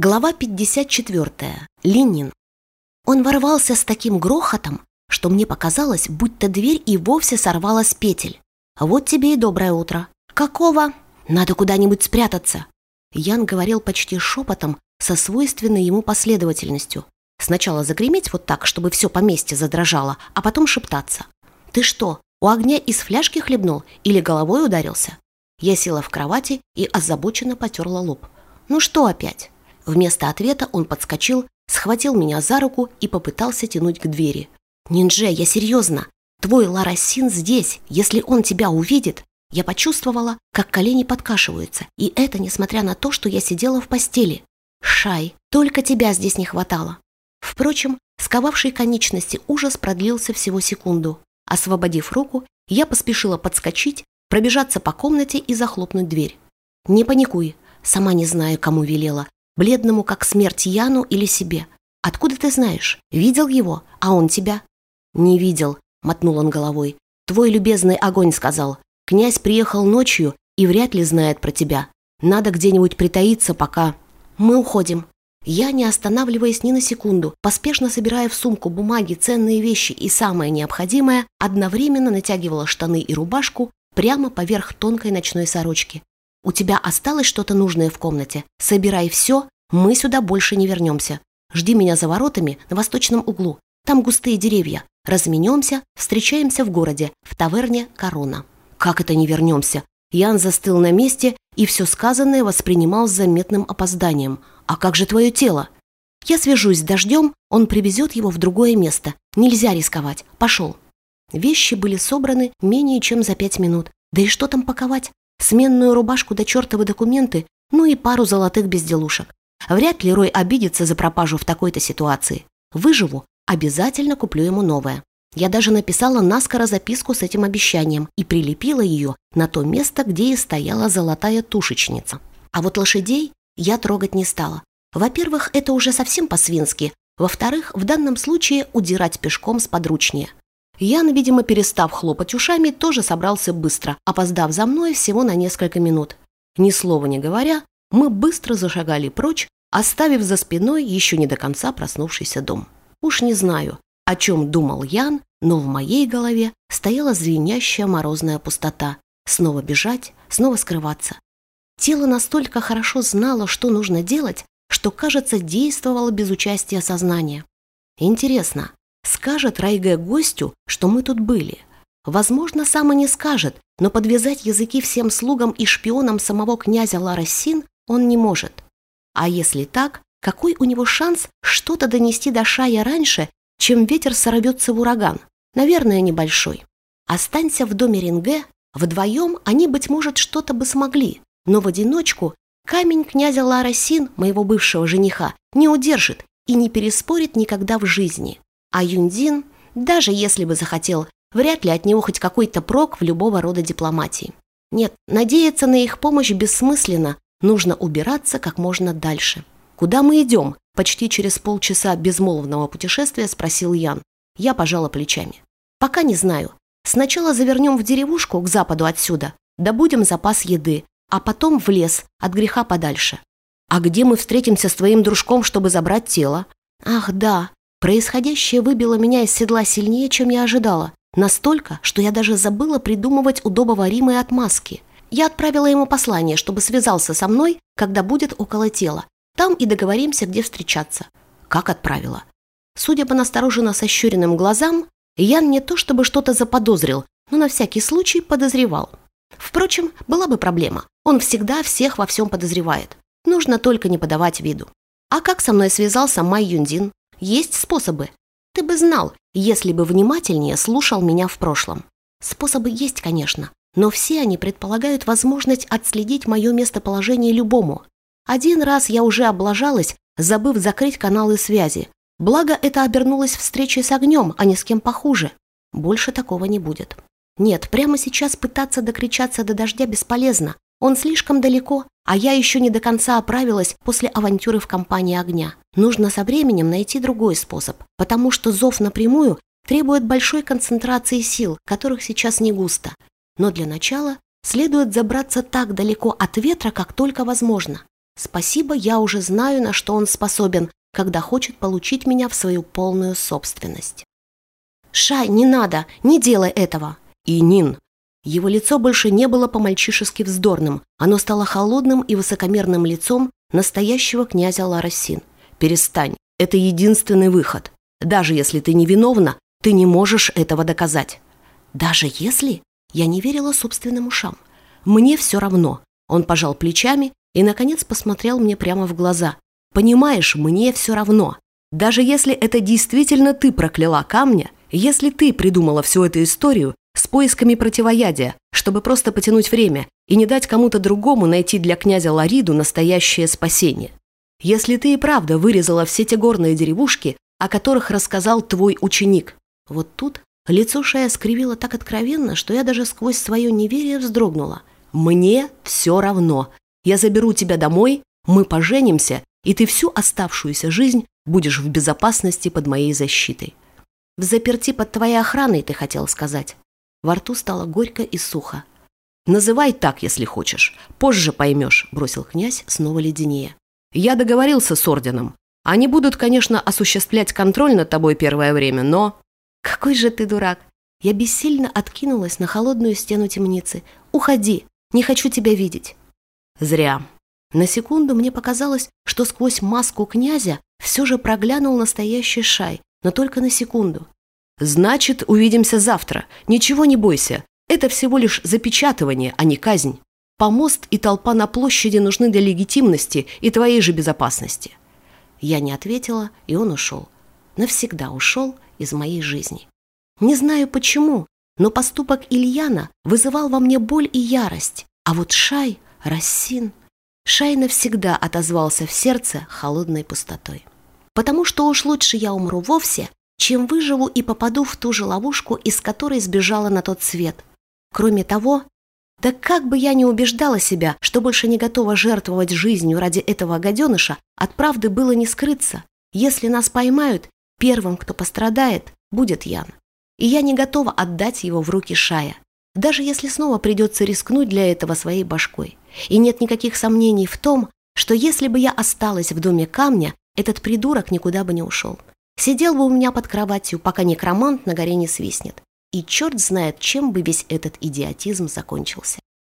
Глава 54. Ленин. Он ворвался с таким грохотом, что мне показалось, будто дверь и вовсе сорвала с петель. Вот тебе и доброе утро. Какого? Надо куда-нибудь спрятаться. Ян говорил почти шепотом, со свойственной ему последовательностью. Сначала загреметь вот так, чтобы все поместье задрожало, а потом шептаться. Ты что, у огня из фляжки хлебнул или головой ударился? Я села в кровати и озабоченно потерла лоб. Ну что опять? Вместо ответа он подскочил, схватил меня за руку и попытался тянуть к двери. «Ниндже, я серьезно. Твой Ларасин здесь. Если он тебя увидит...» Я почувствовала, как колени подкашиваются, и это несмотря на то, что я сидела в постели. «Шай, только тебя здесь не хватало». Впрочем, сковавший конечности ужас продлился всего секунду. Освободив руку, я поспешила подскочить, пробежаться по комнате и захлопнуть дверь. «Не паникуй, сама не знаю, кому велела, бледному как смерть Яну или себе. Откуда ты знаешь? Видел его, а он тебя? Не видел, мотнул он головой. Твой любезный огонь сказал. Князь приехал ночью и вряд ли знает про тебя. Надо где-нибудь притаиться, пока... Мы уходим. Я, не останавливаясь ни на секунду, поспешно собирая в сумку бумаги, ценные вещи и самое необходимое, одновременно натягивала штаны и рубашку прямо поверх тонкой ночной сорочки. У тебя осталось что-то нужное в комнате? Собирай все, мы сюда больше не вернемся. Жди меня за воротами на восточном углу. Там густые деревья. Разменемся, встречаемся в городе, в таверне «Корона». Как это не вернемся? Ян застыл на месте и все сказанное воспринимал с заметным опозданием. А как же твое тело? Я свяжусь с дождем, он привезет его в другое место. Нельзя рисковать. Пошел. Вещи были собраны менее чем за пять минут. Да и что там паковать? сменную рубашку до да чертовы документы, ну и пару золотых безделушек. Вряд ли Рой обидится за пропажу в такой-то ситуации. Выживу, обязательно куплю ему новое. Я даже написала наскоро записку с этим обещанием и прилепила ее на то место, где и стояла золотая тушечница. А вот лошадей я трогать не стала. Во-первых, это уже совсем по-свински. Во-вторых, в данном случае удирать пешком сподручнее. Ян, видимо, перестав хлопать ушами, тоже собрался быстро, опоздав за мной всего на несколько минут. Ни слова не говоря, мы быстро зашагали прочь, оставив за спиной еще не до конца проснувшийся дом. Уж не знаю, о чем думал Ян, но в моей голове стояла звенящая морозная пустота. Снова бежать, снова скрываться. Тело настолько хорошо знало, что нужно делать, что, кажется, действовало без участия сознания. Интересно, Скажет Райге гостю, что мы тут были. Возможно, сам и не скажет, но подвязать языки всем слугам и шпионам самого князя Ларасин он не может. А если так, какой у него шанс что-то донести до Шая раньше, чем ветер сорвется в ураган? Наверное, небольшой. Останься в доме Ринге, вдвоем они, быть может, что-то бы смогли, но в одиночку камень князя Ларасин, моего бывшего жениха, не удержит и не переспорит никогда в жизни. А Юндин, даже если бы захотел, вряд ли от него хоть какой-то прок в любого рода дипломатии. Нет, надеяться на их помощь бессмысленно, нужно убираться как можно дальше. «Куда мы идем?» – почти через полчаса безмолвного путешествия спросил Ян. Я пожала плечами. «Пока не знаю. Сначала завернем в деревушку к западу отсюда, добудем запас еды, а потом в лес, от греха подальше. А где мы встретимся с твоим дружком, чтобы забрать тело? Ах, да, Происходящее выбило меня из седла сильнее, чем я ожидала. Настолько, что я даже забыла придумывать удобоваримые отмазки. Я отправила ему послание, чтобы связался со мной, когда будет около тела. Там и договоримся, где встречаться. Как отправила? Судя по настороженно сощуренным глазам, Ян не то чтобы что-то заподозрил, но на всякий случай подозревал. Впрочем, была бы проблема. Он всегда всех во всем подозревает. Нужно только не подавать виду. А как со мной связался Май Юндин? Есть способы. Ты бы знал, если бы внимательнее слушал меня в прошлом. Способы есть, конечно, но все они предполагают возможность отследить мое местоположение любому. Один раз я уже облажалась, забыв закрыть каналы связи. Благо, это обернулось встречей с огнем, а не с кем похуже. Больше такого не будет. Нет, прямо сейчас пытаться докричаться до дождя бесполезно. Он слишком далеко, а я еще не до конца оправилась после авантюры в компании огня. Нужно со временем найти другой способ, потому что зов напрямую требует большой концентрации сил, которых сейчас не густо. Но для начала следует забраться так далеко от ветра, как только возможно. Спасибо, я уже знаю, на что он способен, когда хочет получить меня в свою полную собственность. «Шай, не надо, не делай этого!» «И Нин!» Его лицо больше не было по-мальчишески вздорным, оно стало холодным и высокомерным лицом настоящего князя Ларасин. «Перестань, это единственный выход. Даже если ты невиновна, ты не можешь этого доказать». «Даже если?» Я не верила собственным ушам. «Мне все равно». Он пожал плечами и, наконец, посмотрел мне прямо в глаза. «Понимаешь, мне все равно. Даже если это действительно ты прокляла камня, если ты придумала всю эту историю с поисками противоядия, чтобы просто потянуть время и не дать кому-то другому найти для князя Лариду настоящее спасение. Если ты и правда вырезала все те горные деревушки, о которых рассказал твой ученик. Вот тут лицо Шая скривило так откровенно, что я даже сквозь свое неверие вздрогнула. «Мне все равно. Я заберу тебя домой, мы поженимся, и ты всю оставшуюся жизнь будешь в безопасности под моей защитой». «В заперти под твоей охраной, ты хотел сказать». Во рту стало горько и сухо. «Называй так, если хочешь. Позже поймешь», — бросил князь, снова леденее. «Я договорился с орденом. Они будут, конечно, осуществлять контроль над тобой первое время, но...» «Какой же ты дурак!» Я бессильно откинулась на холодную стену темницы. «Уходи! Не хочу тебя видеть!» «Зря!» На секунду мне показалось, что сквозь маску князя все же проглянул настоящий шай, но только на секунду. «Значит, увидимся завтра. Ничего не бойся. Это всего лишь запечатывание, а не казнь. Помост и толпа на площади нужны для легитимности и твоей же безопасности». Я не ответила, и он ушел. Навсегда ушел из моей жизни. Не знаю почему, но поступок Ильяна вызывал во мне боль и ярость, а вот Шай, Рассин... Шай навсегда отозвался в сердце холодной пустотой потому что уж лучше я умру вовсе, чем выживу и попаду в ту же ловушку, из которой сбежала на тот свет. Кроме того, да как бы я ни убеждала себя, что больше не готова жертвовать жизнью ради этого гаденыша, от правды было не скрыться. Если нас поймают, первым, кто пострадает, будет Ян. И я не готова отдать его в руки Шая, даже если снова придется рискнуть для этого своей башкой. И нет никаких сомнений в том, что если бы я осталась в доме камня, этот придурок никуда бы не ушел. Сидел бы у меня под кроватью, пока некромант на горе не свистнет. И черт знает, чем бы весь этот идиотизм закончился.